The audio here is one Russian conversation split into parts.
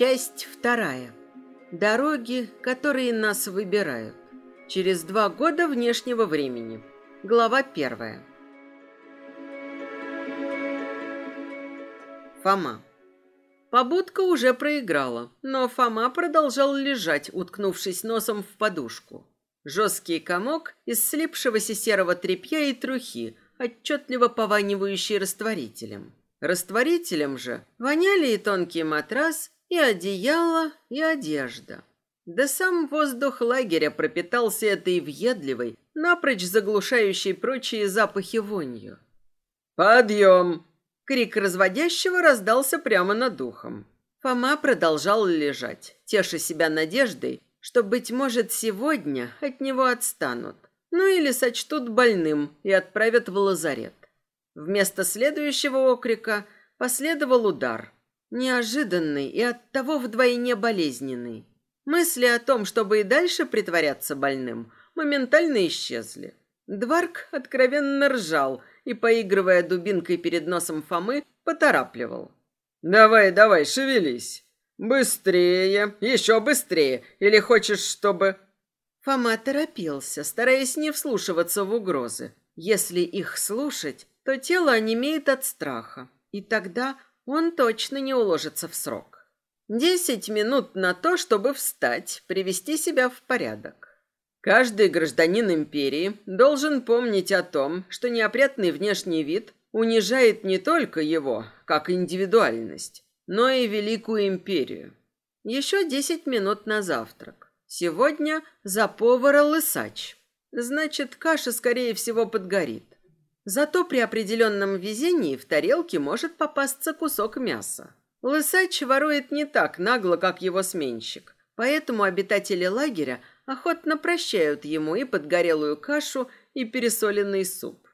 Часть вторая. Дороги, которые нас выбирают. Через два года внешнего времени. Глава первая. Фома. Побудка уже проиграла, но Фома продолжал лежать, уткнувшись носом в подушку. Жесткий комок из слипшегося серого тряпья и трухи, отчетливо пованивающий растворителем. Растворителем же воняли и тонкий матрас, и одеяло, и одежда. Да сам воздух лагеря пропитался этой въедливой, напрочь заглушающей прочие запахи вонью. «Подъем!» Крик разводящего раздался прямо над духом. Фома продолжал лежать, теша себя надеждой, что, быть может, сегодня от него отстанут. Ну или сочтут больным и отправят в лазарет. Вместо следующего окрика последовал удар. Неожиданный и оттого вдвойне болезненный. Мысли о том, чтобы и дальше притворяться больным, моментально исчезли. Дварк откровенно ржал и, поигрывая дубинкой перед носом Фомы, поторапливал. «Давай, давай, шевелись! Быстрее, еще быстрее! Или хочешь, чтобы...» Фома торопился, стараясь не вслушиваться в угрозы. Если их слушать, то тело онемеет от страха, и тогда он точно не уложится в срок. Десять минут на то, чтобы встать, привести себя в порядок. Каждый гражданин империи должен помнить о том, что неопрятный внешний вид унижает не только его, как индивидуальность, но и великую империю. Еще десять минут на завтрак. Сегодня за повара лысач. Значит, каша, скорее всего, подгорит. Зато при определенном везении в тарелке может попасться кусок мяса. Лысач ворует не так нагло, как его сменщик, поэтому обитатели лагеря охотно прощают ему и подгорелую кашу, и пересоленный суп.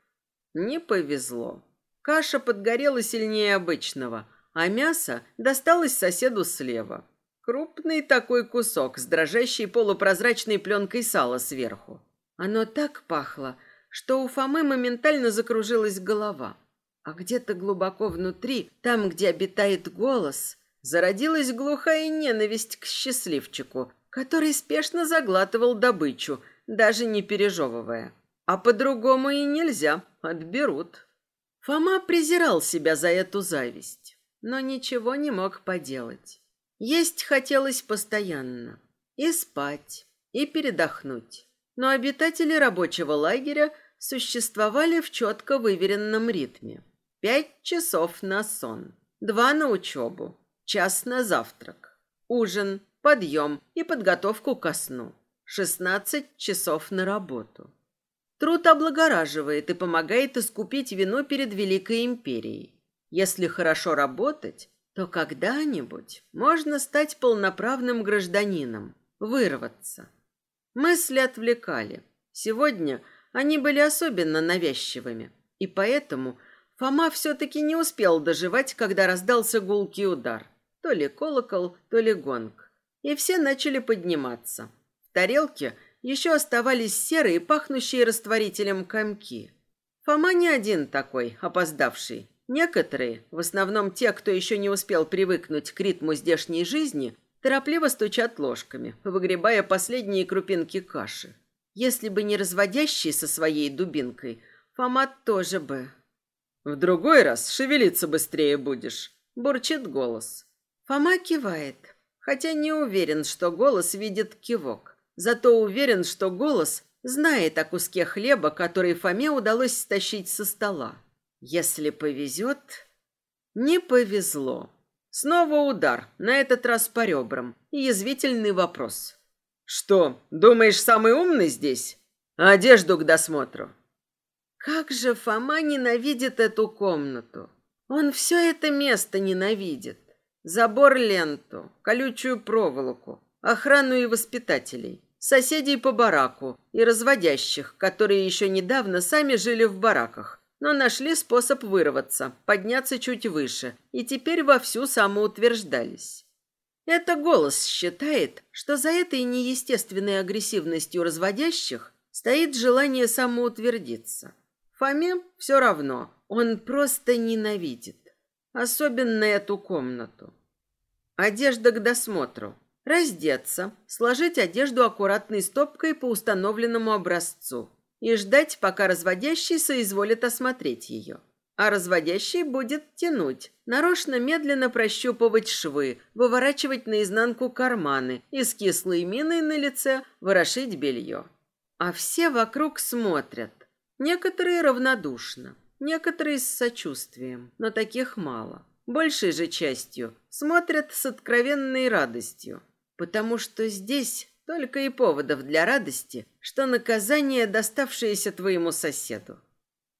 Не повезло. Каша подгорела сильнее обычного, а мясо досталось соседу слева. Крупный такой кусок с дрожащей полупрозрачной пленкой сала сверху. Оно так пахло, что у Фомы моментально закружилась голова. А где-то глубоко внутри, там, где обитает голос, зародилась глухая ненависть к счастливчику, который спешно заглатывал добычу, даже не пережевывая. А по-другому и нельзя, отберут. Фома презирал себя за эту зависть, но ничего не мог поделать. Есть хотелось постоянно. И спать, и передохнуть. Но обитатели рабочего лагеря существовали в четко выверенном ритме. Пять часов на сон, два на учебу, час на завтрак, ужин, подъем и подготовку ко сну. 16 часов на работу. Труд облагораживает и помогает искупить вину перед Великой Империей. Если хорошо работать, то когда-нибудь можно стать полноправным гражданином, вырваться. Мысли отвлекали. Сегодня они были особенно навязчивыми, и поэтому Фома все-таки не успел доживать, когда раздался гулкий удар. То ли колокол, то ли гонг и все начали подниматься. В тарелке еще оставались серые, пахнущие растворителем комки. Фома не один такой, опоздавший. Некоторые, в основном те, кто еще не успел привыкнуть к ритму здешней жизни, торопливо стучат ложками, выгребая последние крупинки каши. Если бы не разводящий со своей дубинкой, Фома тоже бы... «В другой раз шевелиться быстрее будешь», — бурчит голос. Фома кивает, хотя не уверен, что голос видит кивок. Зато уверен, что голос знает о куске хлеба, который Фоме удалось стащить со стола. Если повезет... Не повезло. Снова удар, на этот раз по ребрам, и язвительный вопрос. «Что, думаешь, самый умный здесь? Одежду к досмотру». Как же Фома ненавидит эту комнату. Он все это место ненавидит. Забор-ленту, колючую проволоку, охрану и воспитателей, соседей по бараку и разводящих, которые еще недавно сами жили в бараках, но нашли способ вырваться, подняться чуть выше и теперь вовсю самоутверждались. Это голос считает, что за этой неестественной агрессивностью разводящих стоит желание самоутвердиться. Фоме все равно, он просто ненавидит. Особенно эту комнату. Одежда к досмотру. Раздеться, сложить одежду аккуратной стопкой по установленному образцу и ждать, пока разводящий соизволит осмотреть ее. А разводящий будет тянуть, нарочно медленно прощупывать швы, выворачивать наизнанку карманы и с кислой миной на лице ворошить белье. А все вокруг смотрят. Некоторые равнодушно, некоторые с сочувствием, но таких мало. Большей же частью смотрят с откровенной радостью, потому что здесь только и поводов для радости, что наказание, доставшееся твоему соседу.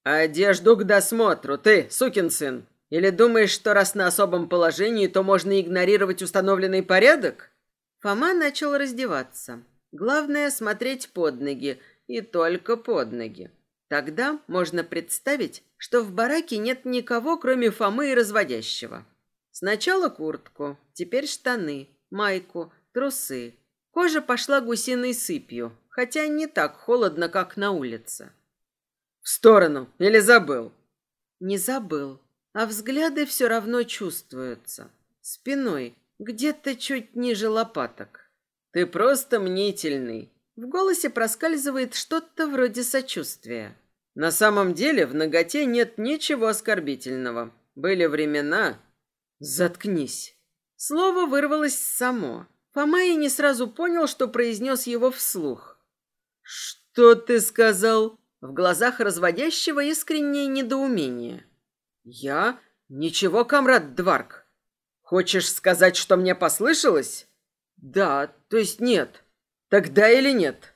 «Одежду к досмотру, ты, сукин сын! Или думаешь, что раз на особом положении, то можно игнорировать установленный порядок?» Фома начал раздеваться. Главное – смотреть под ноги, и только под ноги. Тогда можно представить, что в бараке нет никого, кроме Фомы и разводящего. Сначала куртку, теперь штаны, майку, трусы. Кожа пошла гусиной сыпью, хотя не так холодно, как на улице. В сторону. Или забыл? Не забыл. А взгляды все равно чувствуются. Спиной, где-то чуть ниже лопаток. Ты просто мнительный. В голосе проскальзывает что-то вроде сочувствия. На самом деле в ноготе нет ничего оскорбительного. Были времена... Заткнись. Слово вырвалось само. Фома и не сразу понял, что произнес его вслух. «Что ты сказал?» В глазах разводящего искреннее недоумение. «Я? Ничего, комрад Дварк. Хочешь сказать, что мне послышалось?» «Да, то есть нет». «Тогда или нет?»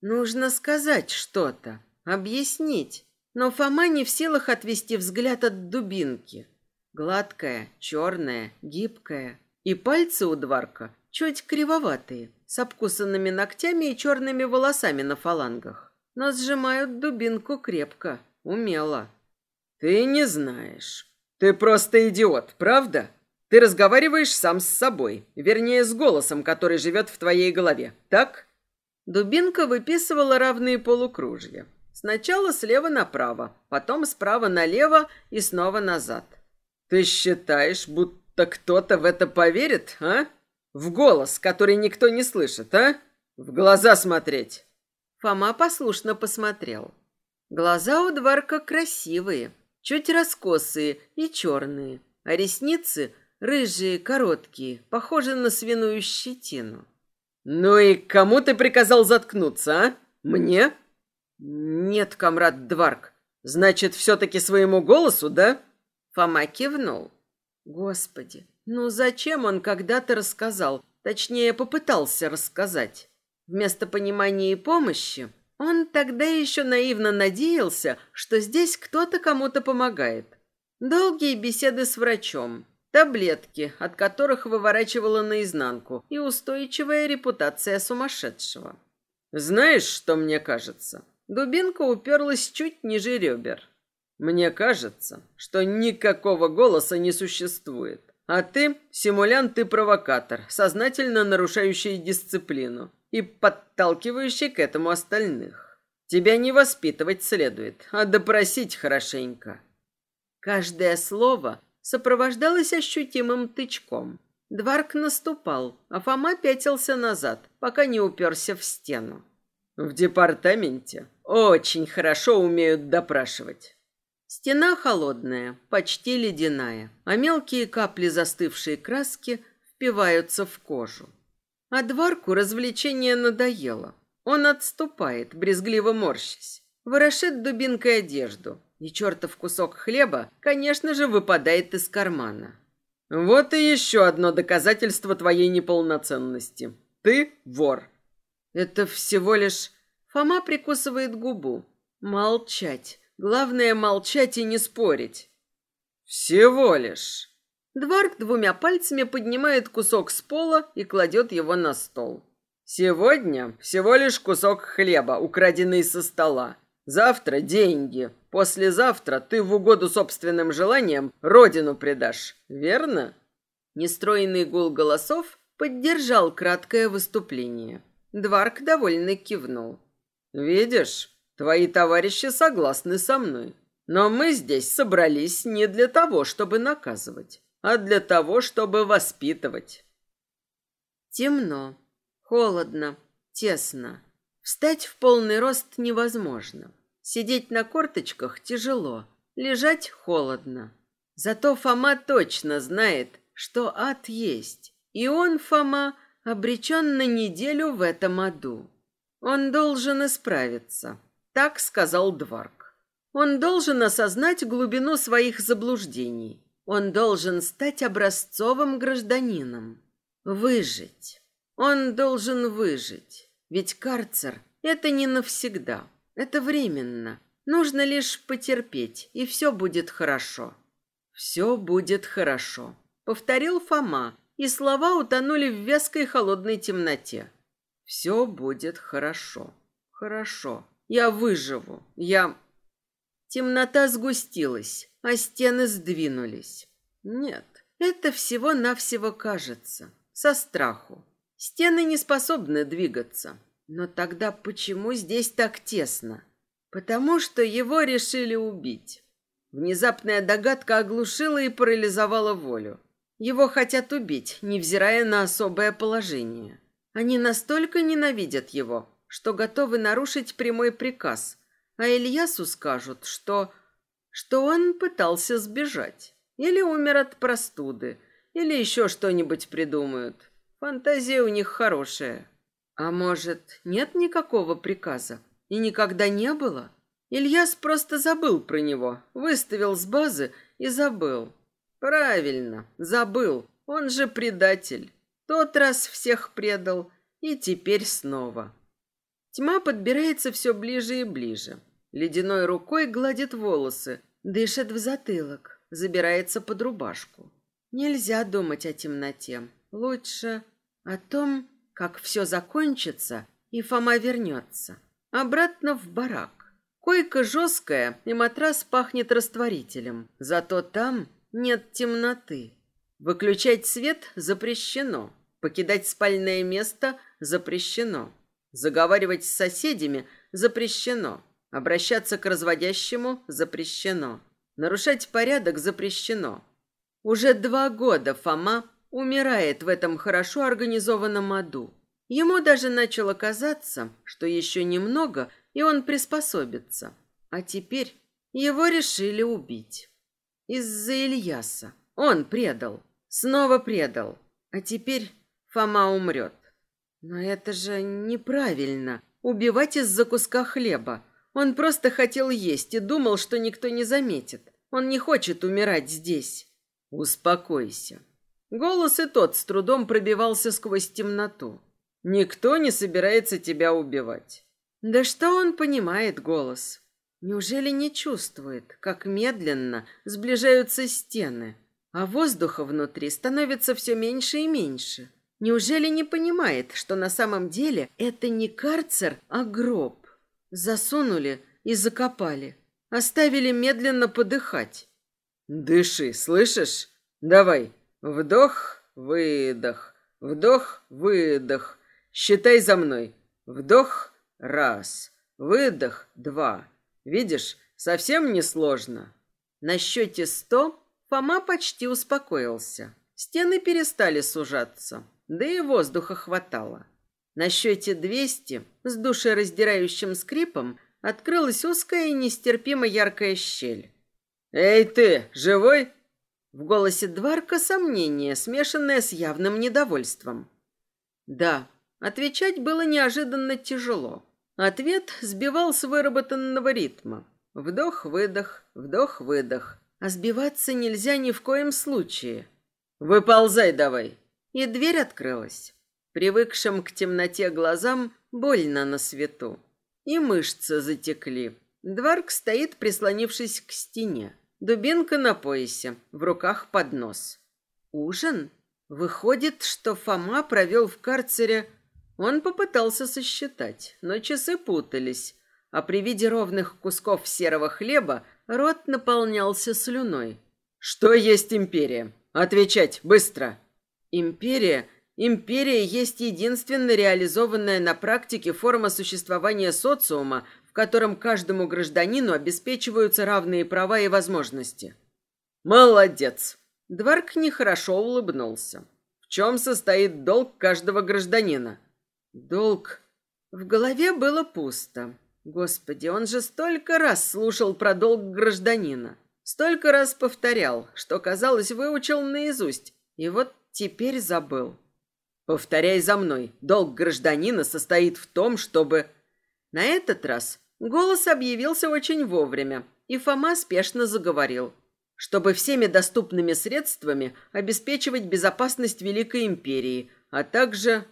«Нужно сказать что-то, объяснить». Но Фома не в силах отвести взгляд от дубинки. Гладкая, черная, гибкая. И пальцы у Дварка чуть кривоватые, с обкусанными ногтями и черными волосами на фалангах но сжимают дубинку крепко, умело. Ты не знаешь. Ты просто идиот, правда? Ты разговариваешь сам с собой, вернее, с голосом, который живет в твоей голове, так? Дубинка выписывала равные полукружья. Сначала слева направо, потом справа налево и снова назад. Ты считаешь, будто кто-то в это поверит, а? В голос, который никто не слышит, а? В глаза смотреть. Фома послушно посмотрел. Глаза у Дварка красивые, чуть раскосые и черные, а ресницы рыжие, короткие, похожи на свиную щетину. «Ну и кому ты приказал заткнуться, а? Мне?» «Нет, комрад Дварк. Значит, все-таки своему голосу, да?» Фома кивнул. «Господи, ну зачем он когда-то рассказал, точнее, попытался рассказать?» Вместо понимания и помощи он тогда еще наивно надеялся, что здесь кто-то кому-то помогает. Долгие беседы с врачом, таблетки, от которых выворачивала наизнанку, и устойчивая репутация сумасшедшего. «Знаешь, что мне кажется?» Дубинка уперлась чуть ниже ребер. «Мне кажется, что никакого голоса не существует. А ты симулянт и провокатор, сознательно нарушающий дисциплину и подталкивающий к этому остальных. Тебя не воспитывать следует, а допросить хорошенько. Каждое слово сопровождалось ощутимым тычком. Дварк наступал, а Фома пятился назад, пока не уперся в стену. В департаменте очень хорошо умеют допрашивать. Стена холодная, почти ледяная, а мелкие капли застывшей краски впиваются в кожу. А Дварку развлечение надоело. Он отступает, брезгливо морщась. Ворошит дубинкой одежду. И чертов кусок хлеба, конечно же, выпадает из кармана. Вот и еще одно доказательство твоей неполноценности. Ты вор. Это всего лишь... Фома прикусывает губу. Молчать. Главное молчать и не спорить. Всего лишь. Дварк двумя пальцами поднимает кусок с пола и кладет его на стол. «Сегодня всего лишь кусок хлеба, украденный со стола. Завтра деньги. Послезавтра ты в угоду собственным желаниям родину предашь. Верно?» Нестроенный гул голосов поддержал краткое выступление. Дварк довольно кивнул. «Видишь, твои товарищи согласны со мной. Но мы здесь собрались не для того, чтобы наказывать а для того, чтобы воспитывать. Темно, холодно, тесно. Встать в полный рост невозможно. Сидеть на корточках тяжело, лежать холодно. Зато Фома точно знает, что ад есть, и он, Фома, обречен на неделю в этом аду. Он должен исправиться, так сказал Дварк. Он должен осознать глубину своих заблуждений. Он должен стать образцовым гражданином. Выжить. Он должен выжить. Ведь карцер – это не навсегда. Это временно. Нужно лишь потерпеть, и все будет хорошо. Все будет хорошо. Повторил Фома, и слова утонули в вязкой холодной темноте. Все будет хорошо. Хорошо. Я выживу. Я... Темнота сгустилась, а стены сдвинулись. Нет, это всего-навсего кажется. Со страху. Стены не способны двигаться. Но тогда почему здесь так тесно? Потому что его решили убить. Внезапная догадка оглушила и парализовала волю. Его хотят убить, невзирая на особое положение. Они настолько ненавидят его, что готовы нарушить прямой приказ, а Ильясу скажут, что... что он пытался сбежать. Или умер от простуды, или еще что-нибудь придумают. Фантазия у них хорошая. А может, нет никакого приказа? И никогда не было? Ильяс просто забыл про него, выставил с базы и забыл. Правильно, забыл. Он же предатель. Тот раз всех предал, и теперь снова. Тьма подбирается все ближе и ближе. Ледяной рукой гладит волосы, дышит в затылок, забирается под рубашку. Нельзя думать о темноте. Лучше о том, как все закончится, и Фома вернется. Обратно в барак. Койка жесткая, и матрас пахнет растворителем. Зато там нет темноты. Выключать свет запрещено. Покидать спальное место запрещено. Заговаривать с соседями запрещено. Обращаться к разводящему запрещено. Нарушать порядок запрещено. Уже два года Фома умирает в этом хорошо организованном аду. Ему даже начало казаться, что еще немного, и он приспособится. А теперь его решили убить. Из-за Ильяса. Он предал. Снова предал. А теперь Фома умрет. Но это же неправильно. Убивать из-за куска хлеба. Он просто хотел есть и думал, что никто не заметит. Он не хочет умирать здесь. Успокойся. Голос и тот с трудом пробивался сквозь темноту. «Никто не собирается тебя убивать». Да что он понимает голос? Неужели не чувствует, как медленно сближаются стены, а воздуха внутри становится все меньше и меньше? Неужели не понимает, что на самом деле это не карцер, а гроб? Засунули и закопали, оставили медленно подыхать. «Дыши, слышишь? Давай, Вдох, выдох, вдох, выдох. Считай за мной. Вдох, раз, выдох, два. Видишь, совсем не сложно. На счете сто Фома почти успокоился. Стены перестали сужаться, да и воздуха хватало. На счете двести с душераздирающим скрипом открылась узкая и нестерпимо яркая щель. «Эй ты, живой?» В голосе Дварка сомнение, смешанное с явным недовольством. «Да». Отвечать было неожиданно тяжело. Ответ сбивал с выработанного ритма. Вдох-выдох, вдох-выдох. А сбиваться нельзя ни в коем случае. «Выползай давай!» И дверь открылась. Привыкшим к темноте глазам больно на свету. И мышцы затекли. Дварк стоит, прислонившись к стене. Дубинка на поясе, в руках поднос. Ужин? Выходит, что Фома провел в карцере... Он попытался сосчитать, но часы путались, а при виде ровных кусков серого хлеба рот наполнялся слюной. «Что есть империя? Отвечать, быстро!» «Империя Империя есть единственная реализованная на практике форма существования социума, котором каждому гражданину обеспечиваются равные права и возможности. Молодец. Дварк нехорошо улыбнулся. В чем состоит долг каждого гражданина? Долг... В голове было пусто. Господи, он же столько раз слушал про долг гражданина. Столько раз повторял, что, казалось, выучил наизусть. И вот теперь забыл. Повторяй за мной. Долг гражданина состоит в том, чтобы... На этот раз голос объявился очень вовремя, и Фома спешно заговорил. Чтобы всеми доступными средствами обеспечивать безопасность Великой Империи, а также...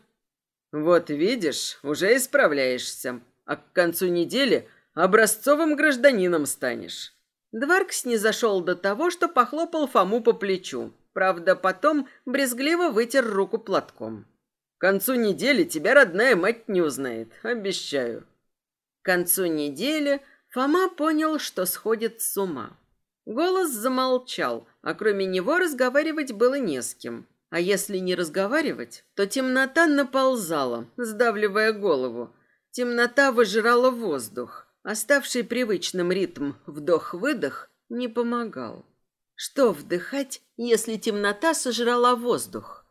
Вот видишь, уже исправляешься, а к концу недели образцовым гражданином станешь. Дваркс не зашел до того, что похлопал Фому по плечу. Правда, потом брезгливо вытер руку платком. К концу недели тебя родная мать не узнает, обещаю. К концу недели Фома понял, что сходит с ума. Голос замолчал, а кроме него разговаривать было не с кем. А если не разговаривать, то темнота наползала, сдавливая голову. Темнота выжирала воздух. Оставший привычным ритм вдох-выдох не помогал. Что вдыхать, если темнота сожрала воздух?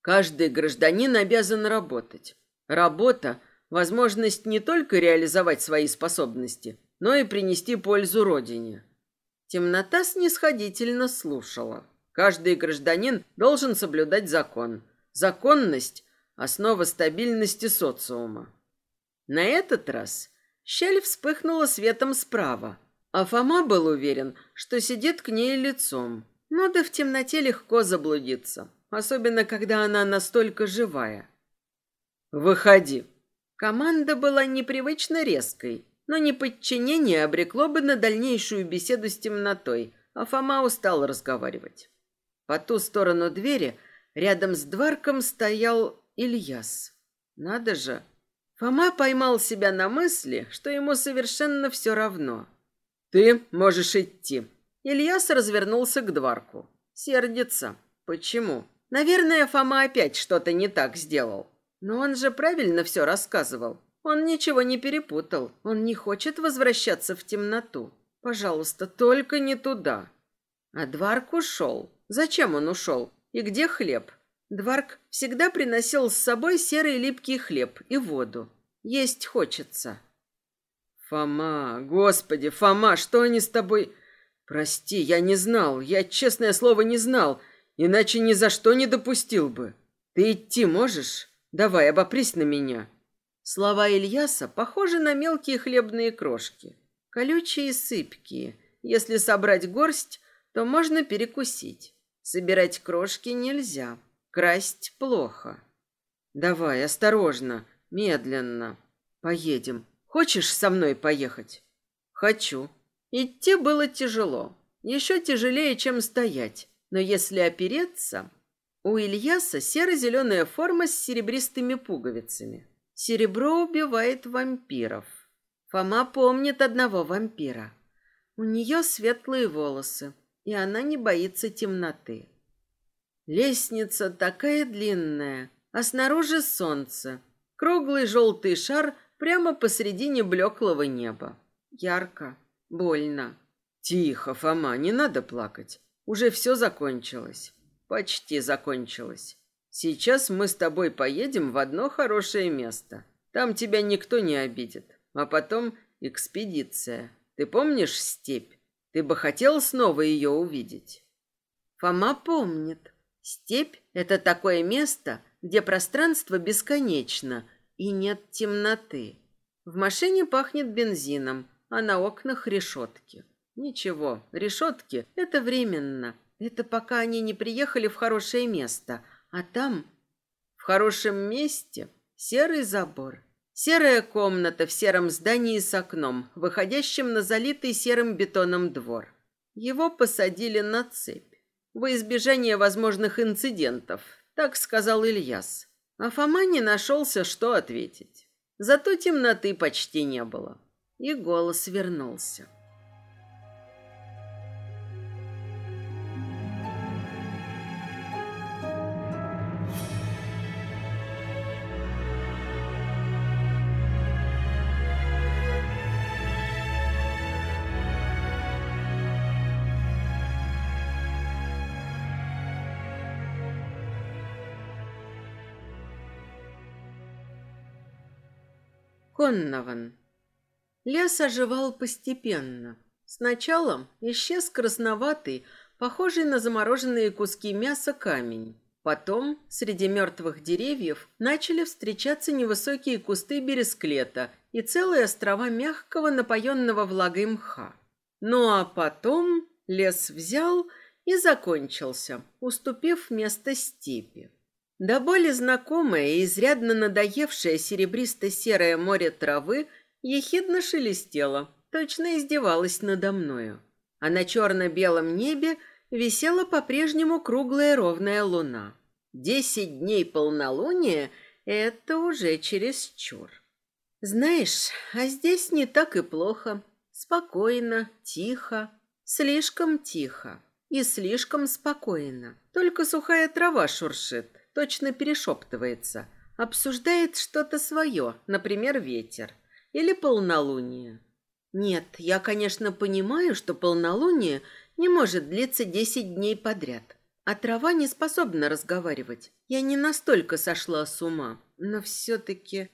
Каждый гражданин обязан работать. Работа возможность не только реализовать свои способности, но и принести пользу родине. Темнота снисходительно слушала. Каждый гражданин должен соблюдать закон. Законность – основа стабильности социума. На этот раз щель вспыхнула светом справа, а Фома был уверен, что сидит к ней лицом. Но да в темноте легко заблудиться, особенно когда она настолько живая. «Выходи», Команда была непривычно резкой, но неподчинение обрекло бы на дальнейшую беседу с темнотой, а Фома устал разговаривать. По ту сторону двери, рядом с Дварком, стоял Ильяс. Надо же! Фома поймал себя на мысли, что ему совершенно все равно. «Ты можешь идти». Ильяс развернулся к Дварку. Сердится. Почему? Наверное, Фома опять что-то не так сделал. Но он же правильно все рассказывал. Он ничего не перепутал. Он не хочет возвращаться в темноту. Пожалуйста, только не туда. А Дварк ушел. Зачем он ушел? И где хлеб? Дварк всегда приносил с собой серый липкий хлеб и воду. Есть хочется. Фома, господи, Фома, что они с тобой... Прости, я не знал, я, честное слово, не знал, иначе ни за что не допустил бы. Ты идти можешь? Давай, обопрись на меня. Слова Ильяса похожи на мелкие хлебные крошки. Колючие и сыпкие. Если собрать горсть, то можно перекусить. Собирать крошки нельзя. Красть плохо. Давай, осторожно, медленно. Поедем. Хочешь со мной поехать? Хочу. Идти было тяжело. Еще тяжелее, чем стоять. Но если опереться, у Ильяса серо-зеленая форма с серебристыми пуговицами. Серебро убивает вампиров. Фома помнит одного вампира. У нее светлые волосы, и она не боится темноты. Лестница такая длинная, а снаружи солнце. Круглый желтый шар прямо посредине блеклого неба. Ярко, больно. Тихо, Фома, не надо плакать. Уже все закончилось. Почти закончилось. Сейчас мы с тобой поедем в одно хорошее место. Там тебя никто не обидит. А потом экспедиция. Ты помнишь степь? Ты бы хотел снова ее увидеть? Фома помнит. Степь — это такое место, где пространство бесконечно и нет темноты. В машине пахнет бензином, а на окнах решетки. Ничего, решетки — это временно. Это пока они не приехали в хорошее место, а там, в хорошем месте, серый забор. Серая комната в сером здании с окном, выходящим на залитый серым бетоном двор. Его посадили на цепь. Во избежание возможных инцидентов, так сказал Ильяс. А не нашелся, что ответить. Зато темноты почти не было. И голос вернулся. Коннован. Лес оживал постепенно. Сначала исчез красноватый, похожий на замороженные куски мяса камень. Потом среди мертвых деревьев начали встречаться невысокие кусты бересклета и целые острова мягкого, напоенного влагой мха. Ну а потом лес взял и закончился, уступив место степи. До боли знакомое и изрядно надоевшее серебристо-серое море травы ехидно шелестело, точно издевалось надо мною. А на черно-белом небе висела по-прежнему круглая ровная луна. Десять дней полнолуния — это уже чересчур. Знаешь, а здесь не так и плохо. Спокойно, тихо, слишком тихо и слишком спокойно. Только сухая трава шуршит точно перешептывается, обсуждает что-то свое, например, ветер или полнолуние. Нет, я, конечно, понимаю, что полнолуние не может длиться десять дней подряд, а трава не способна разговаривать. Я не настолько сошла с ума, но все-таки...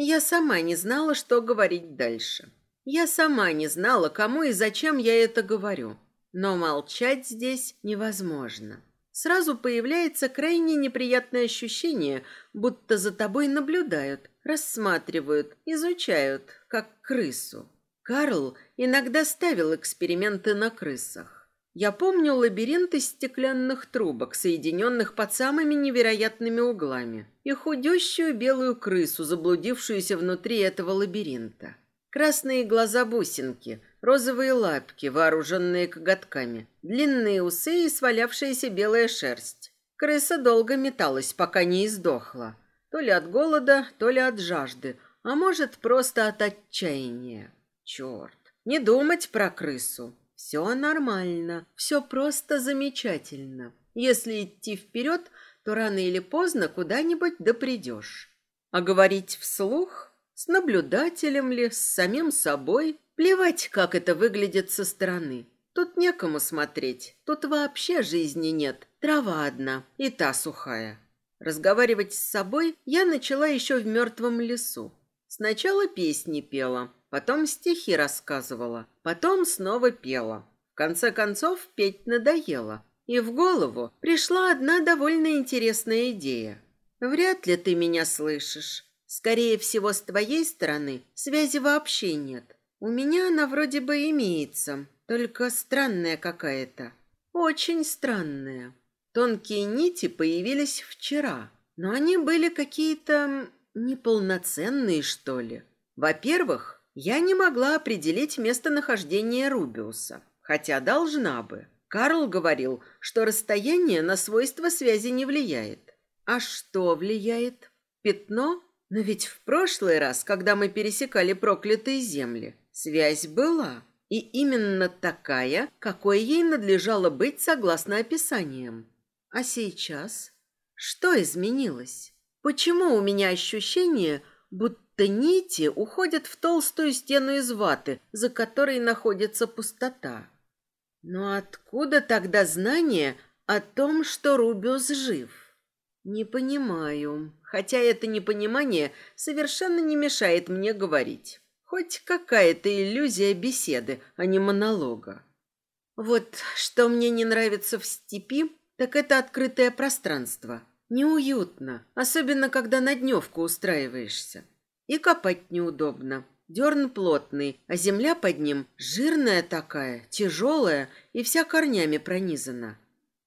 Я сама не знала, что говорить дальше. Я сама не знала, кому и зачем я это говорю. Но молчать здесь невозможно сразу появляется крайне неприятное ощущение, будто за тобой наблюдают, рассматривают, изучают, как крысу. Карл иногда ставил эксперименты на крысах. Я помню лабиринт из стеклянных трубок, соединенных под самыми невероятными углами, и худющую белую крысу, заблудившуюся внутри этого лабиринта. Красные глаза бусинки, розовые лапки, вооруженные коготками, длинные усы и свалявшаяся белая шерсть. Крыса долго металась, пока не издохла. То ли от голода, то ли от жажды, а может, просто от отчаяния. Черт, не думать про крысу. Все нормально, все просто замечательно. Если идти вперед, то рано или поздно куда-нибудь да придешь. А говорить вслух с наблюдателем ли, с самим собой, плевать, как это выглядит со стороны. Тут некому смотреть, тут вообще жизни нет, трава одна, и та сухая. Разговаривать с собой я начала еще в мертвом лесу. Сначала песни пела, потом стихи рассказывала, потом снова пела. В конце концов, петь надоело. И в голову пришла одна довольно интересная идея. «Вряд ли ты меня слышишь. Скорее всего, с твоей стороны связи вообще нет. У меня она вроде бы имеется, только странная какая-то. Очень странная. Тонкие нити появились вчера, но они были какие-то неполноценные, что ли. Во-первых, я не могла определить местонахождение Рубиуса, хотя должна бы. Карл говорил, что расстояние на свойства связи не влияет. А что влияет? Пятно? Но ведь в прошлый раз, когда мы пересекали проклятые земли, связь была. И именно такая, какой ей надлежало быть согласно описаниям. А сейчас? Что изменилось? Почему у меня ощущение, будто нити уходят в толстую стену из ваты, за которой находится пустота? Но откуда тогда знание о том, что Рубиус жив? Не понимаю хотя это непонимание совершенно не мешает мне говорить. Хоть какая-то иллюзия беседы, а не монолога. Вот что мне не нравится в степи, так это открытое пространство. Неуютно, особенно когда на дневку устраиваешься. И копать неудобно. Дерн плотный, а земля под ним жирная такая, тяжелая и вся корнями пронизана.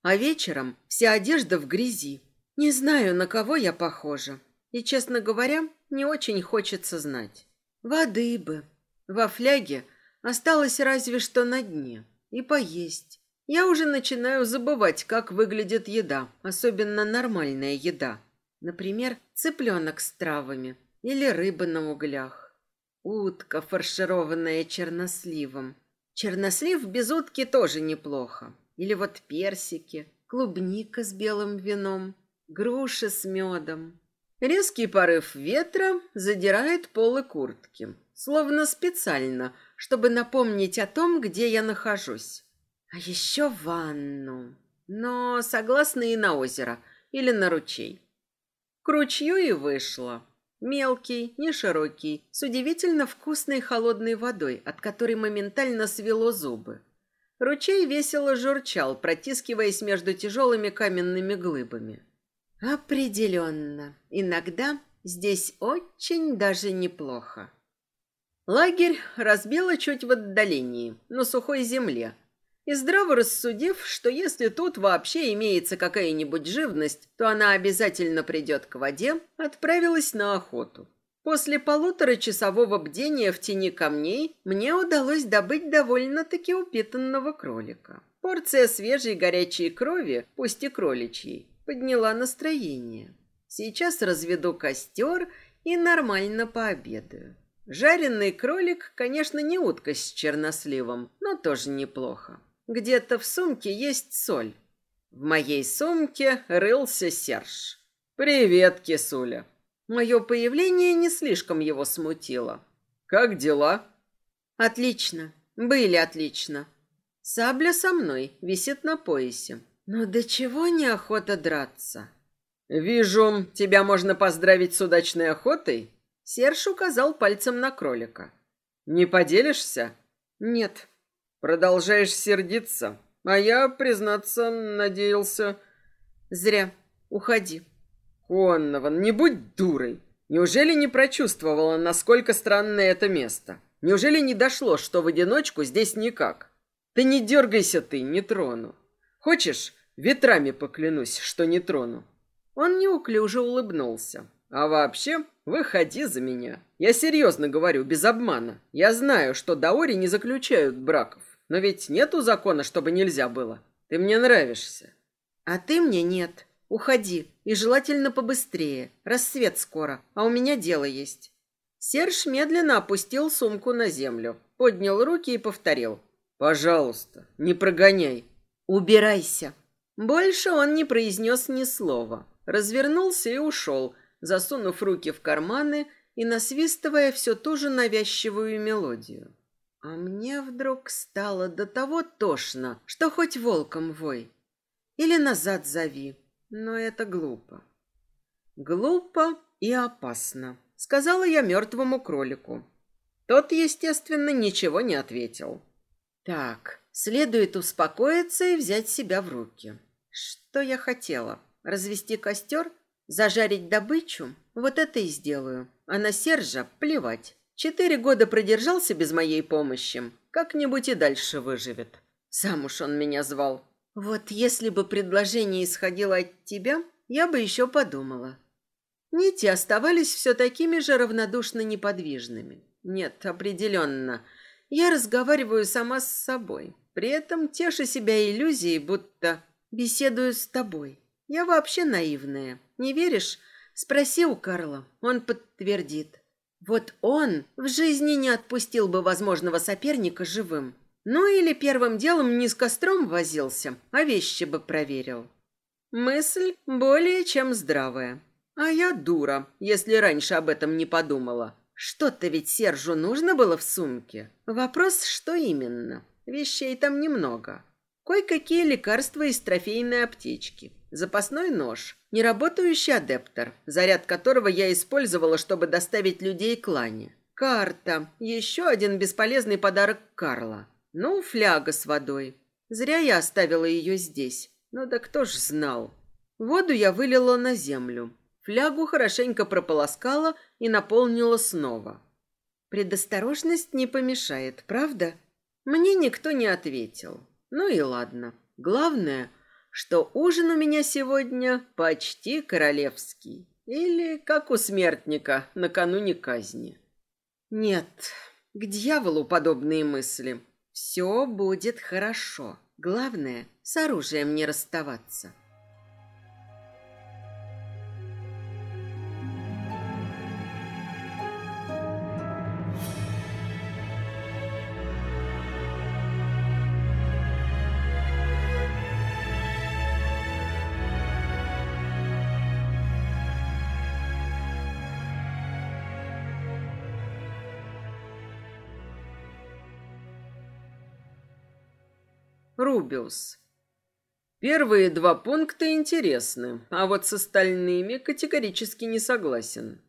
А вечером вся одежда в грязи, не знаю, на кого я похожа. И, честно говоря, не очень хочется знать. Воды бы. Во фляге осталось разве что на дне. И поесть. Я уже начинаю забывать, как выглядит еда, особенно нормальная еда. Например, цыпленок с травами или рыба на углях. Утка, фаршированная черносливом. Чернослив без утки тоже неплохо. Или вот персики, клубника с белым вином груши с медом. Резкий порыв ветра задирает полы куртки, словно специально, чтобы напомнить о том, где я нахожусь. А еще ванну. Но согласна и на озеро или на ручей. К ручью и вышла. Мелкий, не широкий, с удивительно вкусной холодной водой, от которой моментально свело зубы. Ручей весело журчал, протискиваясь между тяжелыми каменными глыбами. Определенно, иногда здесь очень даже неплохо. Лагерь разбило чуть в отдалении, на сухой земле, и здраво рассудив, что если тут вообще имеется какая-нибудь живность, то она обязательно придет к воде, отправилась на охоту. После полуторачасового бдения в тени камней мне удалось добыть довольно-таки упитанного кролика. Порция свежей горячей крови, пусть и кроличьей, подняла настроение. Сейчас разведу костер и нормально пообедаю. Жареный кролик, конечно, не утка с черносливом, но тоже неплохо. Где-то в сумке есть соль. В моей сумке рылся Серж. «Привет, кисуля!» Мое появление не слишком его смутило. «Как дела?» «Отлично. Были отлично. Сабля со мной, висит на поясе. Но до чего неохота драться?» «Вижу, тебя можно поздравить с удачной охотой?» Серж указал пальцем на кролика. «Не поделишься?» «Нет, Продолжаешь сердиться, а я, признаться, надеялся... Зря. Уходи. Коннован, не будь дурой. Неужели не прочувствовала, насколько странное это место? Неужели не дошло, что в одиночку здесь никак? Ты не дергайся ты, не трону. Хочешь, ветрами поклянусь, что не трону. Он неуклюже улыбнулся. А вообще, выходи за меня. Я серьезно говорю, без обмана. Я знаю, что даори не заключают браков. Но ведь нету закона, чтобы нельзя было. Ты мне нравишься. А ты мне нет. Уходи. И желательно побыстрее. Рассвет скоро, а у меня дело есть. Серж медленно опустил сумку на землю, поднял руки и повторил. «Пожалуйста, не прогоняй». «Убирайся». Больше он не произнес ни слова. Развернулся и ушел, засунув руки в карманы и насвистывая все ту же навязчивую мелодию. А мне вдруг стало до того тошно, что хоть волком вой. Или назад зови, но это глупо. Глупо и опасно, сказала я мертвому кролику. Тот, естественно, ничего не ответил. Так, следует успокоиться и взять себя в руки. Что я хотела? Развести костер? Зажарить добычу? Вот это и сделаю. А на Сержа плевать. Четыре года продержался без моей помощи. Как-нибудь и дальше выживет. Замуж он меня звал. Вот если бы предложение исходило от тебя, я бы еще подумала. Нити оставались все такими же равнодушно неподвижными. Нет, определенно. Я разговариваю сама с собой. При этом тешу себя иллюзией, будто беседую с тобой. Я вообще наивная. Не веришь? Спроси у Карла. Он подтвердит. Вот он в жизни не отпустил бы возможного соперника живым. Ну или первым делом не с костром возился, а вещи бы проверил. Мысль более чем здравая. А я дура, если раньше об этом не подумала. Что-то ведь Сержу нужно было в сумке. Вопрос, что именно? Вещей там немного. Кое-какие лекарства из трофейной аптечки. Запасной нож. Неработающий адептор, заряд которого я использовала, чтобы доставить людей к Лане. Карта. Еще один бесполезный подарок Карла. Ну, фляга с водой. Зря я оставила ее здесь. Ну да кто ж знал. Воду я вылила на землю. Флягу хорошенько прополоскала и наполнила снова. Предосторожность не помешает, правда? Мне никто не ответил. Ну и ладно. Главное – что ужин у меня сегодня почти королевский. Или как у смертника накануне казни. Нет, к дьяволу подобные мысли. Все будет хорошо. Главное, с оружием не расставаться. Рубиус. Первые два пункта интересны, а вот с остальными категорически не согласен.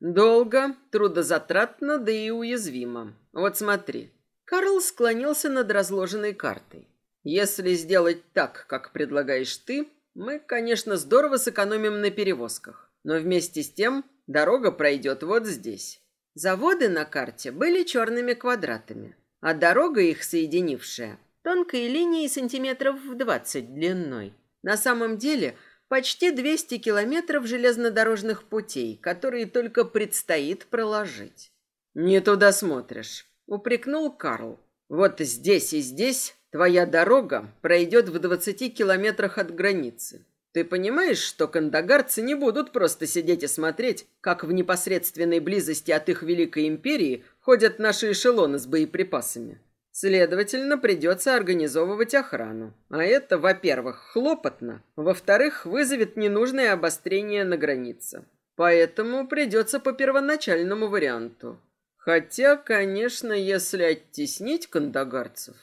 Долго, трудозатратно, да и уязвимо. Вот смотри. Карл склонился над разложенной картой. Если сделать так, как предлагаешь ты, мы, конечно, здорово сэкономим на перевозках. Но вместе с тем дорога пройдет вот здесь. Заводы на карте были черными квадратами, а дорога их соединившая тонкой линией сантиметров в двадцать длиной. На самом деле почти 200 километров железнодорожных путей, которые только предстоит проложить. «Не туда смотришь», — упрекнул Карл. «Вот здесь и здесь твоя дорога пройдет в 20 километрах от границы. Ты понимаешь, что кандагарцы не будут просто сидеть и смотреть, как в непосредственной близости от их великой империи ходят наши эшелоны с боеприпасами? Следовательно, придется организовывать охрану. А это, во-первых, хлопотно, во-вторых, вызовет ненужное обострение на границе. Поэтому придется по первоначальному варианту. Хотя, конечно, если оттеснить кандагарцев...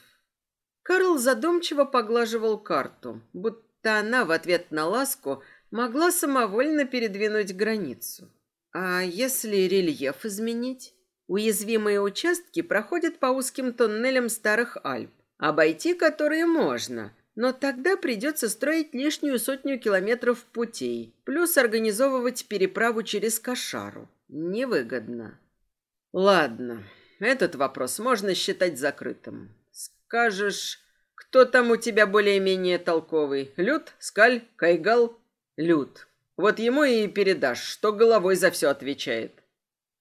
Карл задумчиво поглаживал карту, будто она в ответ на ласку могла самовольно передвинуть границу. А если рельеф изменить? Уязвимые участки проходят по узким тоннелям старых Альп, обойти которые можно, но тогда придется строить лишнюю сотню километров путей, плюс организовывать переправу через Кашару. Невыгодно. Ладно, этот вопрос можно считать закрытым. Скажешь, кто там у тебя более-менее толковый? Люд, Скаль, Кайгал? Люд. Вот ему и передашь, что головой за все отвечает.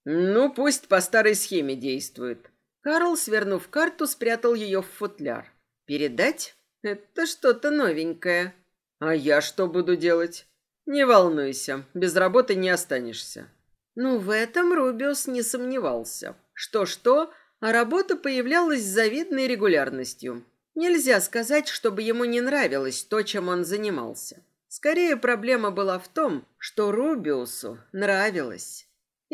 Ну, пусть по старой схеме действует. Карл, свернув карту, спрятал ее в футляр. Передать? Это что-то новенькое. А я что буду делать? Не волнуйся, без работы не останешься. Ну, в этом Рубиус не сомневался. Что-что, а работа появлялась с завидной регулярностью. Нельзя сказать, чтобы ему не нравилось то, чем он занимался. Скорее, проблема была в том, что Рубиусу нравилось.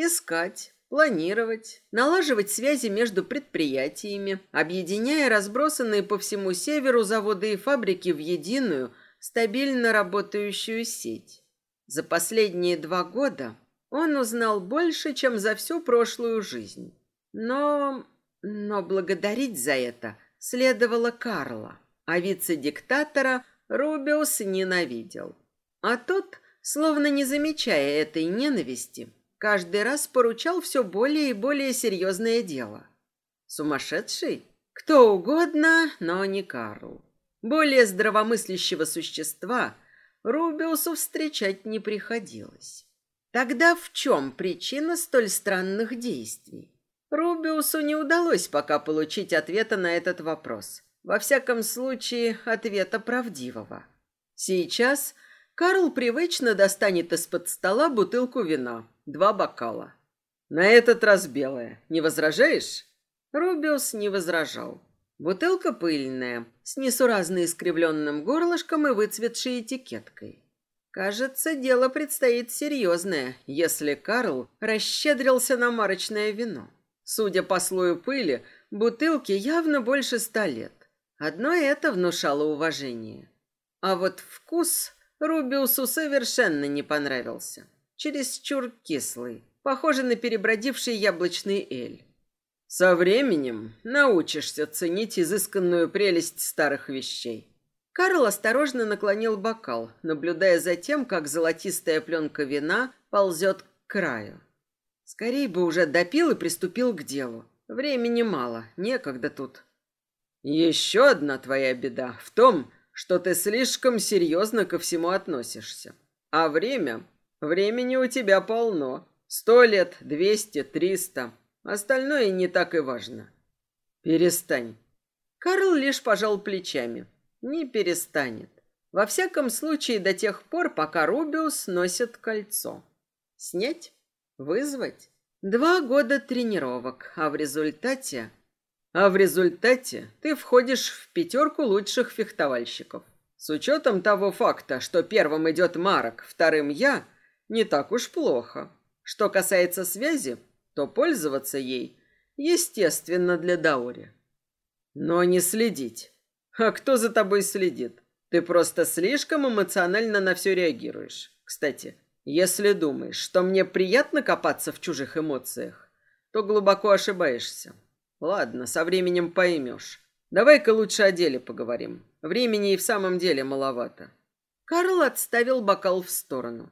Искать, планировать, налаживать связи между предприятиями, объединяя разбросанные по всему северу заводы и фабрики в единую, стабильно работающую сеть. За последние два года он узнал больше, чем за всю прошлую жизнь. Но... но благодарить за это следовало Карла, а вице-диктатора Рубиус ненавидел. А тот, словно не замечая этой ненависти, каждый раз поручал все более и более серьезное дело. Сумасшедший? Кто угодно, но не Карл. Более здравомыслящего существа Рубиусу встречать не приходилось. Тогда в чем причина столь странных действий? Рубиусу не удалось пока получить ответа на этот вопрос. Во всяком случае, ответа правдивого. Сейчас Карл привычно достанет из-под стола бутылку вина, два бокала. На этот раз белая. Не возражаешь? Рубиус не возражал. Бутылка пыльная, с несуразно искривленным горлышком и выцветшей этикеткой. Кажется, дело предстоит серьезное, если Карл расщедрился на марочное вино. Судя по слою пыли, бутылке явно больше ста лет. Одно это внушало уважение. А вот вкус Рубиусу совершенно не понравился чересчур кислый, похожий на перебродивший яблочный эль. Со временем научишься ценить изысканную прелесть старых вещей. Карл осторожно наклонил бокал, наблюдая за тем, как золотистая пленка вина ползет к краю. Скорей бы уже допил и приступил к делу. Времени мало, некогда тут. Еще одна твоя беда в том, что ты слишком серьезно ко всему относишься. А время Времени у тебя полно. Сто лет, двести, триста. Остальное не так и важно. Перестань. Карл лишь пожал плечами. Не перестанет. Во всяком случае, до тех пор, пока Рубиус носит кольцо. Снять? Вызвать? Два года тренировок, а в результате... А в результате ты входишь в пятерку лучших фехтовальщиков. С учетом того факта, что первым идет Марок, вторым я, не так уж плохо. Что касается связи, то пользоваться ей естественно для Даори. Но не следить. А кто за тобой следит? Ты просто слишком эмоционально на все реагируешь. Кстати, Если думаешь, что мне приятно копаться в чужих эмоциях, то глубоко ошибаешься. Ладно, со временем поймешь. Давай-ка лучше о деле поговорим. Времени и в самом деле маловато. Карл отставил бокал в сторону.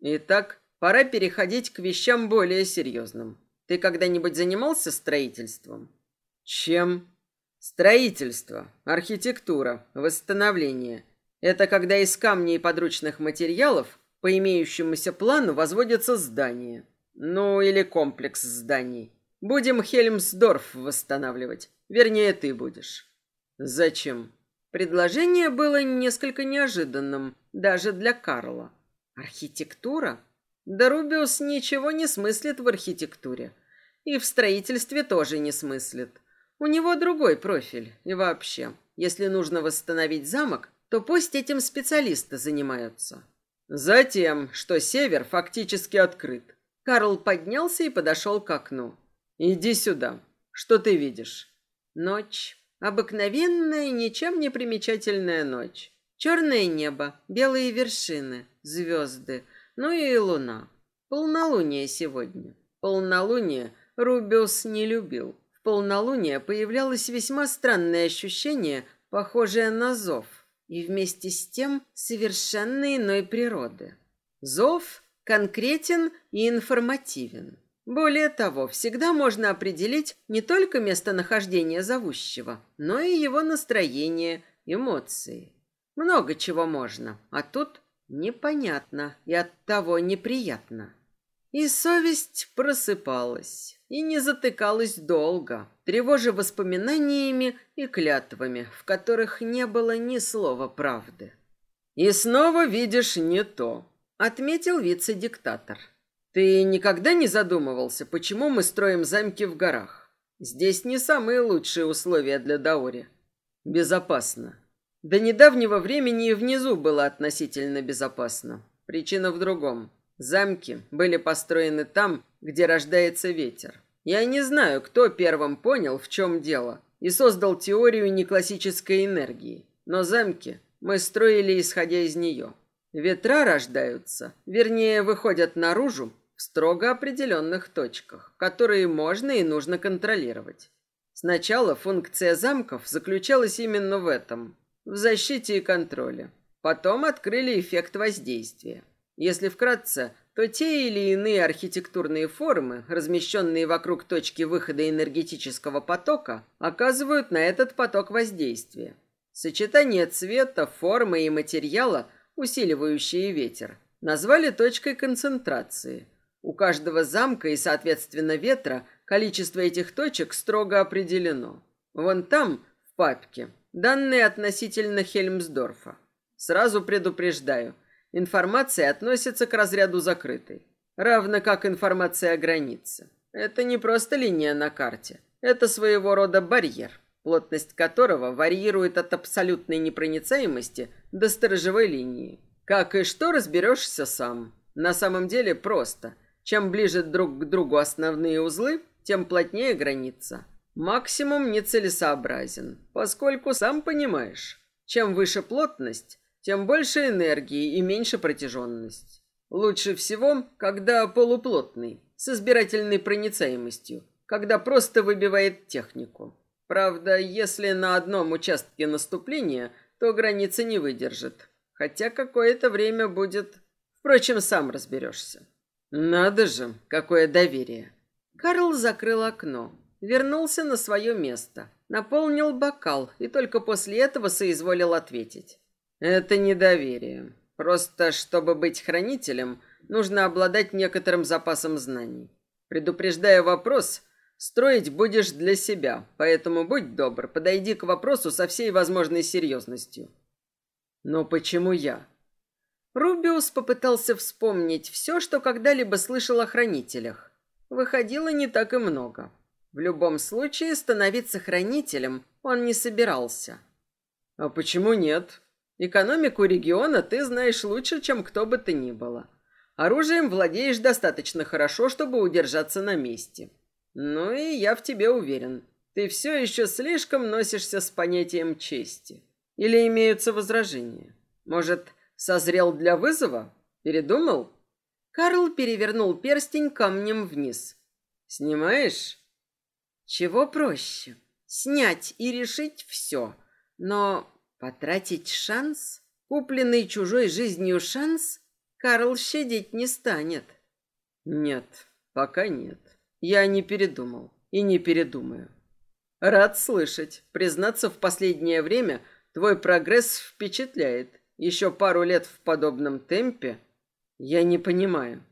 Итак, пора переходить к вещам более серьезным. Ты когда-нибудь занимался строительством? Чем? Строительство, архитектура, восстановление. Это когда из камней и подручных материалов по имеющемуся плану возводятся здания. Ну, или комплекс зданий. Будем Хельмсдорф восстанавливать. Вернее, ты будешь. Зачем? Предложение было несколько неожиданным, даже для Карла. Архитектура? Да Рубиус ничего не смыслит в архитектуре. И в строительстве тоже не смыслит. У него другой профиль. И вообще, если нужно восстановить замок, то пусть этим специалисты занимаются. Затем, что север фактически открыт. Карл поднялся и подошел к окну. «Иди сюда. Что ты видишь?» «Ночь. Обыкновенная, ничем не примечательная ночь. Черное небо, белые вершины, звезды, ну и луна. Полнолуние сегодня. Полнолуние Рубиус не любил. В полнолуние появлялось весьма странное ощущение, похожее на зов – и вместе с тем совершенно иной природы. Зов конкретен и информативен. Более того, всегда можно определить не только местонахождение зовущего, но и его настроение, эмоции. Много чего можно, а тут непонятно и оттого неприятно. И совесть просыпалась, и не затыкалась долго, тревожа воспоминаниями и клятвами, в которых не было ни слова правды. «И снова видишь не то», — отметил вице-диктатор. «Ты никогда не задумывался, почему мы строим замки в горах? Здесь не самые лучшие условия для Даори. Безопасно. До недавнего времени и внизу было относительно безопасно. Причина в другом. Замки были построены там, где рождается ветер. Я не знаю, кто первым понял, в чем дело, и создал теорию неклассической энергии. Но замки мы строили, исходя из нее. Ветра рождаются, вернее, выходят наружу строго определенных точках, которые можно и нужно контролировать. Сначала функция замков заключалась именно в этом – в защите и контроле. Потом открыли эффект воздействия. Если вкратце, то те или иные архитектурные формы, размещенные вокруг точки выхода энергетического потока, оказывают на этот поток воздействие. Сочетание цвета, формы и материала, усиливающие ветер, назвали точкой концентрации. У каждого замка и, соответственно, ветра количество этих точек строго определено. Вон там, в папке, данные относительно Хельмсдорфа. Сразу предупреждаю, Информация относится к разряду закрытой, равно как информация о границе. Это не просто линия на карте, это своего рода барьер, плотность которого варьирует от абсолютной непроницаемости до сторожевой линии. Как и что разберешься сам. На самом деле просто. Чем ближе друг к другу основные узлы, тем плотнее граница. Максимум нецелесообразен, поскольку, сам понимаешь, чем выше плотность, тем больше энергии и меньше протяженность. Лучше всего, когда полуплотный, с избирательной проницаемостью, когда просто выбивает технику. Правда, если на одном участке наступления, то граница не выдержит. Хотя какое-то время будет... Впрочем, сам разберешься. Надо же, какое доверие. Карл закрыл окно, вернулся на свое место, наполнил бокал и только после этого соизволил ответить. Это недоверие. Просто, чтобы быть хранителем, нужно обладать некоторым запасом знаний. Предупреждая вопрос, строить будешь для себя, поэтому будь добр, подойди к вопросу со всей возможной серьезностью. Но почему я? Рубиус попытался вспомнить все, что когда-либо слышал о хранителях. Выходило не так и много. В любом случае, становиться хранителем он не собирался. А почему нет? Экономику региона ты знаешь лучше, чем кто бы то ни было. Оружием владеешь достаточно хорошо, чтобы удержаться на месте. Ну и я в тебе уверен. Ты все еще слишком носишься с понятием чести. Или имеются возражения? Может, созрел для вызова? Передумал? Карл перевернул перстень камнем вниз. «Снимаешь?» «Чего проще? Снять и решить все. Но потратить шанс, купленный чужой жизнью шанс, Карл щадить не станет». «Нет, пока нет. Я не передумал и не передумаю. Рад слышать. Признаться, в последнее время твой прогресс впечатляет. Еще пару лет в подобном темпе – я не понимаю.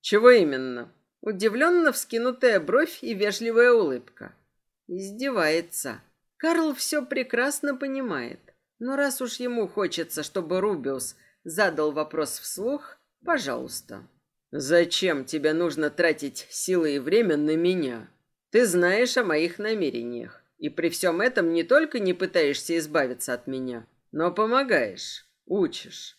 Чего именно? Удивленно вскинутая бровь и вежливая улыбка. Издевается. Карл все прекрасно понимает. Но раз уж ему хочется, чтобы Рубиус задал вопрос вслух, пожалуйста. Зачем тебе нужно тратить силы и время на меня? Ты знаешь о моих намерениях. И при всем этом не только не пытаешься избавиться от меня, но помогаешь, учишь.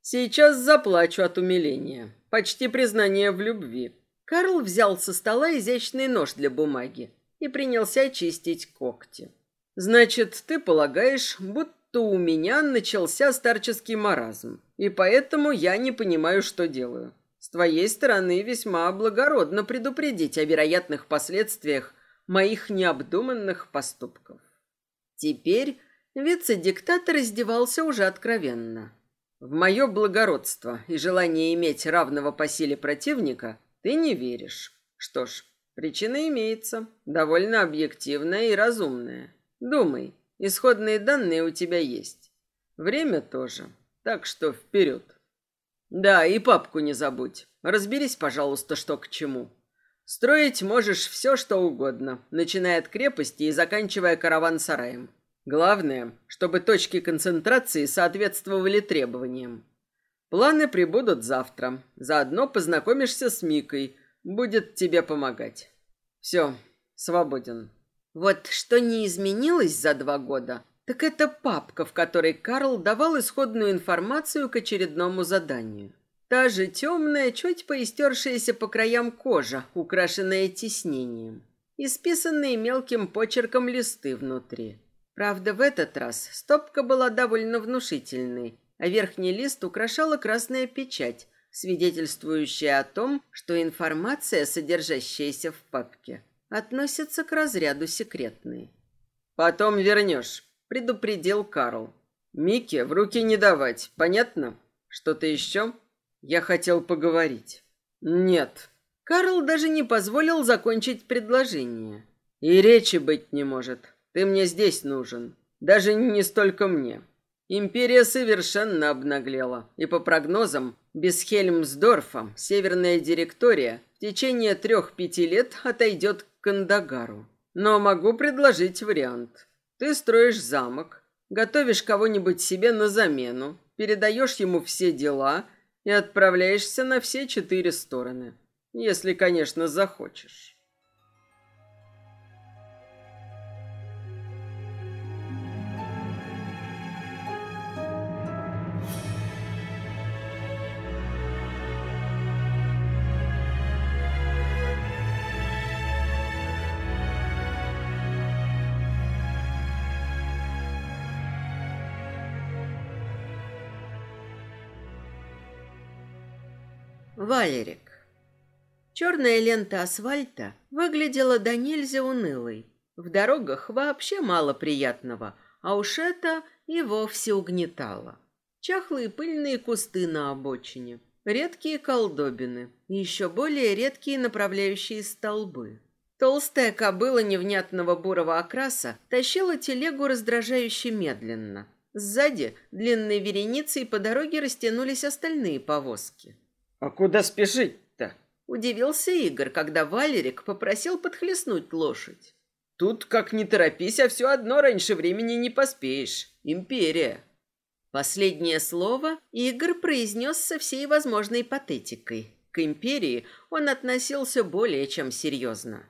Сейчас заплачу от умиления. Почти признание в любви. Карл взял со стола изящный нож для бумаги и принялся чистить когти. Значит, ты полагаешь, будто у меня начался старческий маразм, и поэтому я не понимаю, что делаю. С твоей стороны весьма благородно предупредить о вероятных последствиях моих необдуманных поступков. Теперь вице-диктатор издевался уже откровенно. В мое благородство и желание иметь равного по силе противника ты не веришь. Что ж, причина имеется, довольно объективная и разумная. Думай, исходные данные у тебя есть. Время тоже, так что вперед. Да, и папку не забудь. Разберись, пожалуйста, что к чему. Строить можешь все, что угодно, начиная от крепости и заканчивая караван-сараем. Главное, чтобы точки концентрации соответствовали требованиям. Планы прибудут завтра. Заодно познакомишься с Микой. Будет тебе помогать. Все, свободен. Вот что не изменилось за два года, так это папка, в которой Карл давал исходную информацию к очередному заданию. Та же темная, чуть поистершаяся по краям кожа, украшенная тиснением. И списанные мелким почерком листы внутри. Правда, в этот раз стопка была довольно внушительной, а верхний лист украшала красная печать, свидетельствующая о том, что информация, содержащаяся в папке, относится к разряду секретной. «Потом вернешь», — предупредил Карл. «Микки в руки не давать, понятно? Что-то еще?» «Я хотел поговорить». «Нет». Карл даже не позволил закончить предложение. «И речи быть не может. Ты мне здесь нужен. Даже не столько мне. Империя совершенно обнаглела, и по прогнозам, без Хельмсдорфа Северная Директория в течение трех-пяти лет отойдет к Кандагару. Но могу предложить вариант. Ты строишь замок, готовишь кого-нибудь себе на замену, передаешь ему все дела и отправляешься на все четыре стороны. Если, конечно, захочешь. Валерик. Черная лента асфальта выглядела до нельзя унылой. В дорогах вообще мало приятного, а уж это и вовсе угнетало. Чахлые пыльные кусты на обочине, редкие колдобины и еще более редкие направляющие столбы. Толстая кобыла невнятного бурого окраса тащила телегу раздражающе медленно. Сзади длинной вереницей по дороге растянулись остальные повозки. «А куда спешить-то?» Удивился Игорь, когда Валерик попросил подхлестнуть лошадь. «Тут как не торопись, а все одно раньше времени не поспеешь. Империя». Последнее слово Игорь произнес со всей возможной патетикой. К империи он относился более чем серьезно.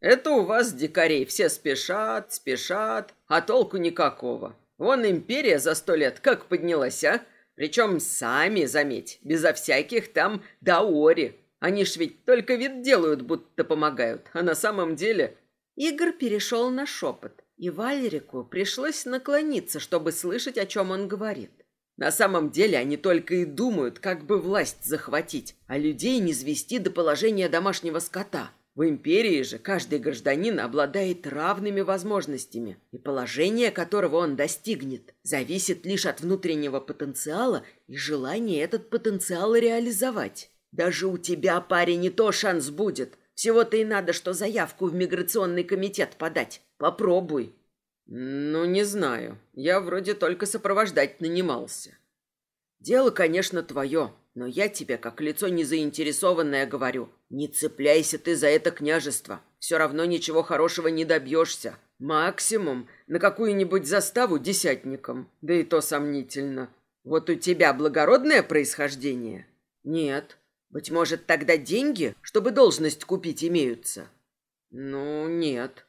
«Это у вас, дикарей, все спешат, спешат, а толку никакого. Вон империя за сто лет как поднялась, а? Причем сами, заметь, безо всяких там даори. Они ж ведь только вид делают, будто помогают, а на самом деле... Игорь перешел на шепот, и Валерику пришлось наклониться, чтобы слышать, о чем он говорит. На самом деле они только и думают, как бы власть захватить, а людей не звести до положения домашнего скота. В империи же каждый гражданин обладает равными возможностями, и положение которого он достигнет, зависит лишь от внутреннего потенциала и желания этот потенциал реализовать. Даже у тебя, парень, не то шанс будет. Всего-то и надо, что заявку в миграционный комитет подать. Попробуй. Ну, не знаю. Я вроде только сопровождать нанимался. Дело, конечно, твое, но я тебе, как лицо незаинтересованное, говорю. Не цепляйся ты за это княжество. Все равно ничего хорошего не добьешься. Максимум на какую-нибудь заставу десятником. Да и то сомнительно. Вот у тебя благородное происхождение? Нет. Быть может, тогда деньги, чтобы должность купить, имеются? Ну, нет.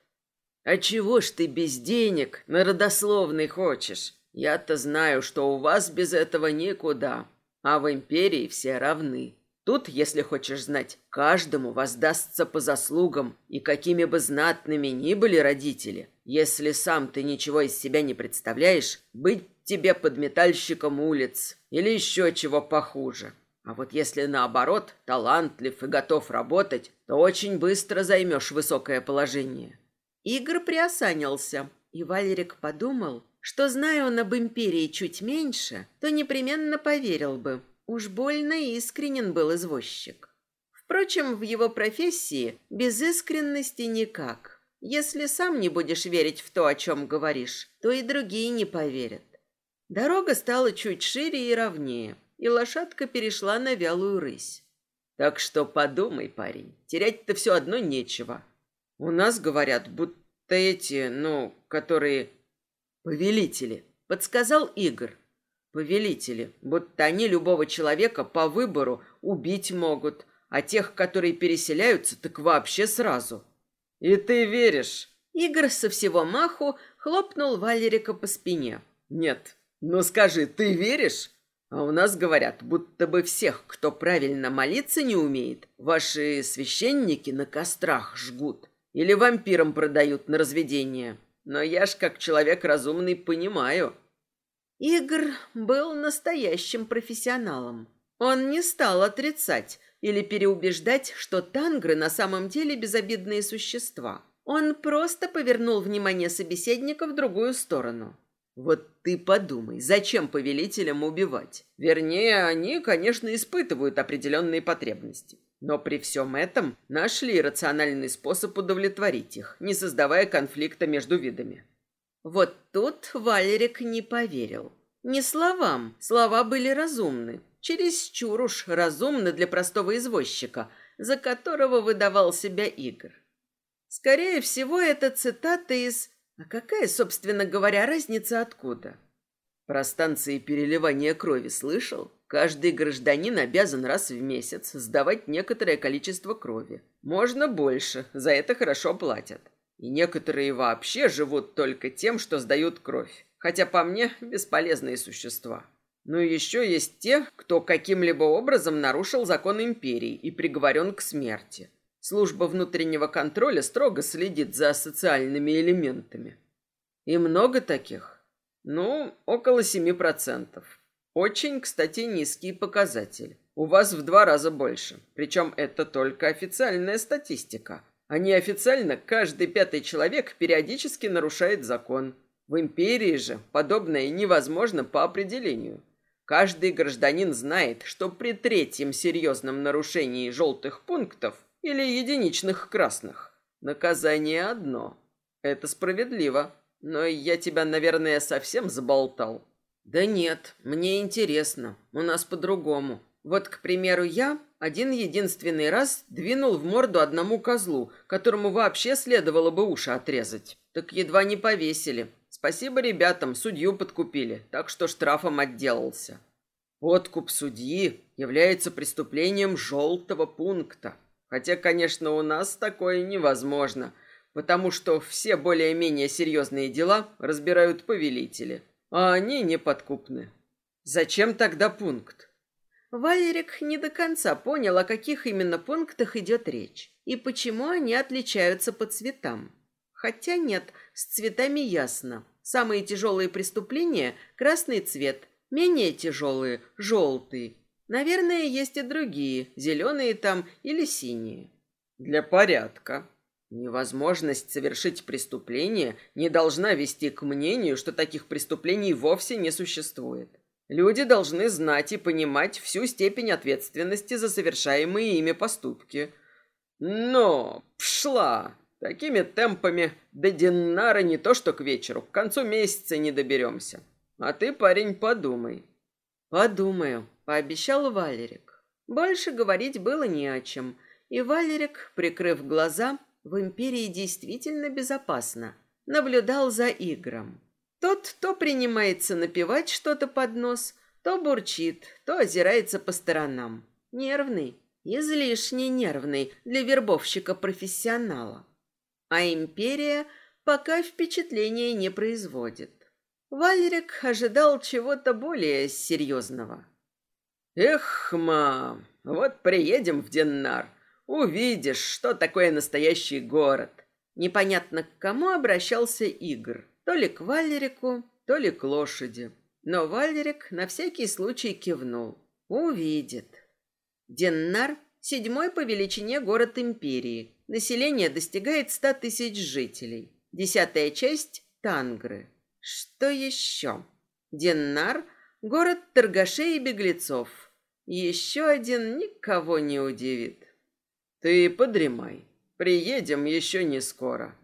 А чего ж ты без денег на родословный хочешь? Я-то знаю, что у вас без этого никуда, а в империи все равны. Тут, если хочешь знать, каждому воздастся по заслугам, и какими бы знатными ни были родители, если сам ты ничего из себя не представляешь, быть тебе подметальщиком улиц или еще чего похуже. А вот если наоборот, талантлив и готов работать, то очень быстро займешь высокое положение. Игорь приосанился, и Валерик подумал, что, зная он об империи чуть меньше, то непременно поверил бы. Уж больно искренен был извозчик. Впрочем, в его профессии без искренности никак. Если сам не будешь верить в то, о чем говоришь, то и другие не поверят. Дорога стала чуть шире и ровнее, и лошадка перешла на вялую рысь. Так что подумай, парень, терять-то все одно нечего. У нас говорят, будто эти, ну, которые... Повелители, подсказал Игорь. Повелители, будто они любого человека по выбору убить могут, а тех, которые переселяются, так вообще сразу. И ты веришь? Игорь со всего маху хлопнул Валерика по спине. Нет, ну скажи, ты веришь? А у нас говорят, будто бы всех, кто правильно молиться не умеет, ваши священники на кострах жгут. Или вампирам продают на разведение. Но я ж, как человек разумный, понимаю. Игорь был настоящим профессионалом. Он не стал отрицать или переубеждать, что тангры на самом деле безобидные существа. Он просто повернул внимание собеседника в другую сторону. Вот ты подумай, зачем повелителям убивать? Вернее, они, конечно, испытывают определенные потребности. Но при всем этом нашли рациональный способ удовлетворить их, не создавая конфликта между видами. Вот тут Валерик не поверил. Не словам, слова были разумны. Чересчур уж разумны для простого извозчика, за которого выдавал себя Игорь. Скорее всего, это цитата из... А какая, собственно говоря, разница откуда? Про станции переливания крови слышал? Каждый гражданин обязан раз в месяц сдавать некоторое количество крови. Можно больше, за это хорошо платят. И некоторые вообще живут только тем, что сдают кровь. Хотя по мне бесполезные существа. Ну и еще есть те, кто каким-либо образом нарушил закон империи и приговорен к смерти. Служба внутреннего контроля строго следит за социальными элементами. И много таких? Ну, около семи процентов. Очень, кстати, низкий показатель. У вас в два раза больше. Причем это только официальная статистика. А неофициально каждый пятый человек периодически нарушает закон. В империи же подобное невозможно по определению. Каждый гражданин знает, что при третьем серьезном нарушении желтых пунктов или единичных красных наказание одно. Это справедливо. Но я тебя, наверное, совсем заболтал. Да нет, мне интересно. У нас по-другому. Вот, к примеру, я один единственный раз двинул в морду одному козлу, которому вообще следовало бы уши отрезать. Так едва не повесили. Спасибо ребятам, судью подкупили, так что штрафом отделался. Подкуп судьи является преступлением желтого пункта. Хотя, конечно, у нас такое невозможно, потому что все более-менее серьезные дела разбирают повелители а они неподкупны. Зачем тогда пункт? Валерик не до конца понял, о каких именно пунктах идет речь и почему они отличаются по цветам. Хотя нет, с цветами ясно. Самые тяжелые преступления – красный цвет, менее тяжелые, желтые. Наверное, есть и другие, зеленые там или синие. Для порядка. Невозможность совершить преступление не должна вести к мнению, что таких преступлений вовсе не существует. Люди должны знать и понимать всю степень ответственности за совершаемые ими поступки. Но пшла! Такими темпами до Динара не то что к вечеру, к концу месяца не доберемся. А ты, парень, подумай. Подумаю, пообещал Валерик. Больше говорить было не о чем, и Валерик, прикрыв глаза, в империи действительно безопасно, наблюдал за игром. Тот то принимается напевать что-то под нос, то бурчит, то озирается по сторонам. Нервный, излишне нервный для вербовщика-профессионала. А империя пока впечатления не производит. Валерик ожидал чего-то более серьезного. «Эх, мам, вот приедем в Деннар, увидишь, что такое настоящий город». Непонятно к кому обращался Игорь. То ли к Валерику, то ли к лошади. Но Валерик на всякий случай кивнул. Увидит. Деннар – седьмой по величине город империи. Население достигает ста тысяч жителей. Десятая часть – Тангры. Что еще? Деннар – город торгашей и беглецов. Еще один никого не удивит. Ты подремай. Приедем еще не скоро.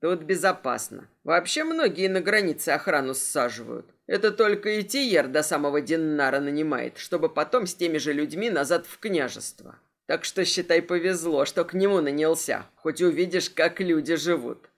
Тут безопасно. Вообще многие на границе охрану саживают. Это только Итиер до самого Диннара нанимает, чтобы потом с теми же людьми назад в княжество. Так что, считай, повезло, что к нему нанялся, хоть увидишь, как люди живут».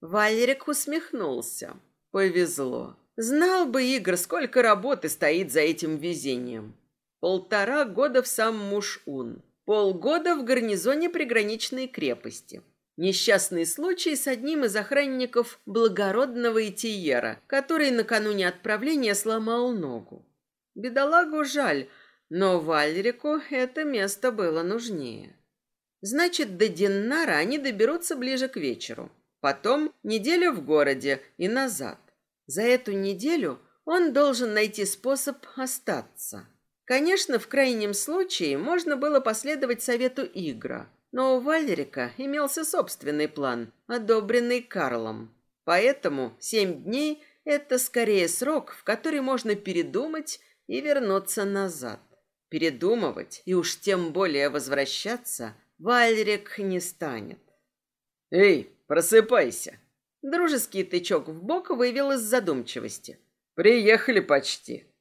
Валерик усмехнулся. «Повезло. Знал бы Игорь, сколько работы стоит за этим везением. Полтора года в сам Муш-Ун, полгода в гарнизоне приграничной крепости». Несчастный случай с одним из охранников благородного Итиера, который накануне отправления сломал ногу. Бедолагу жаль, но Вальрику это место было нужнее. Значит, до Диннара они доберутся ближе к вечеру. Потом неделю в городе и назад. За эту неделю он должен найти способ остаться. Конечно, в крайнем случае можно было последовать совету Игра – но у Валерика имелся собственный план, одобренный Карлом. Поэтому семь дней – это скорее срок, в который можно передумать и вернуться назад. Передумывать и уж тем более возвращаться Валерик не станет. «Эй, просыпайся!» Дружеский тычок в бок вывел из задумчивости. «Приехали почти!»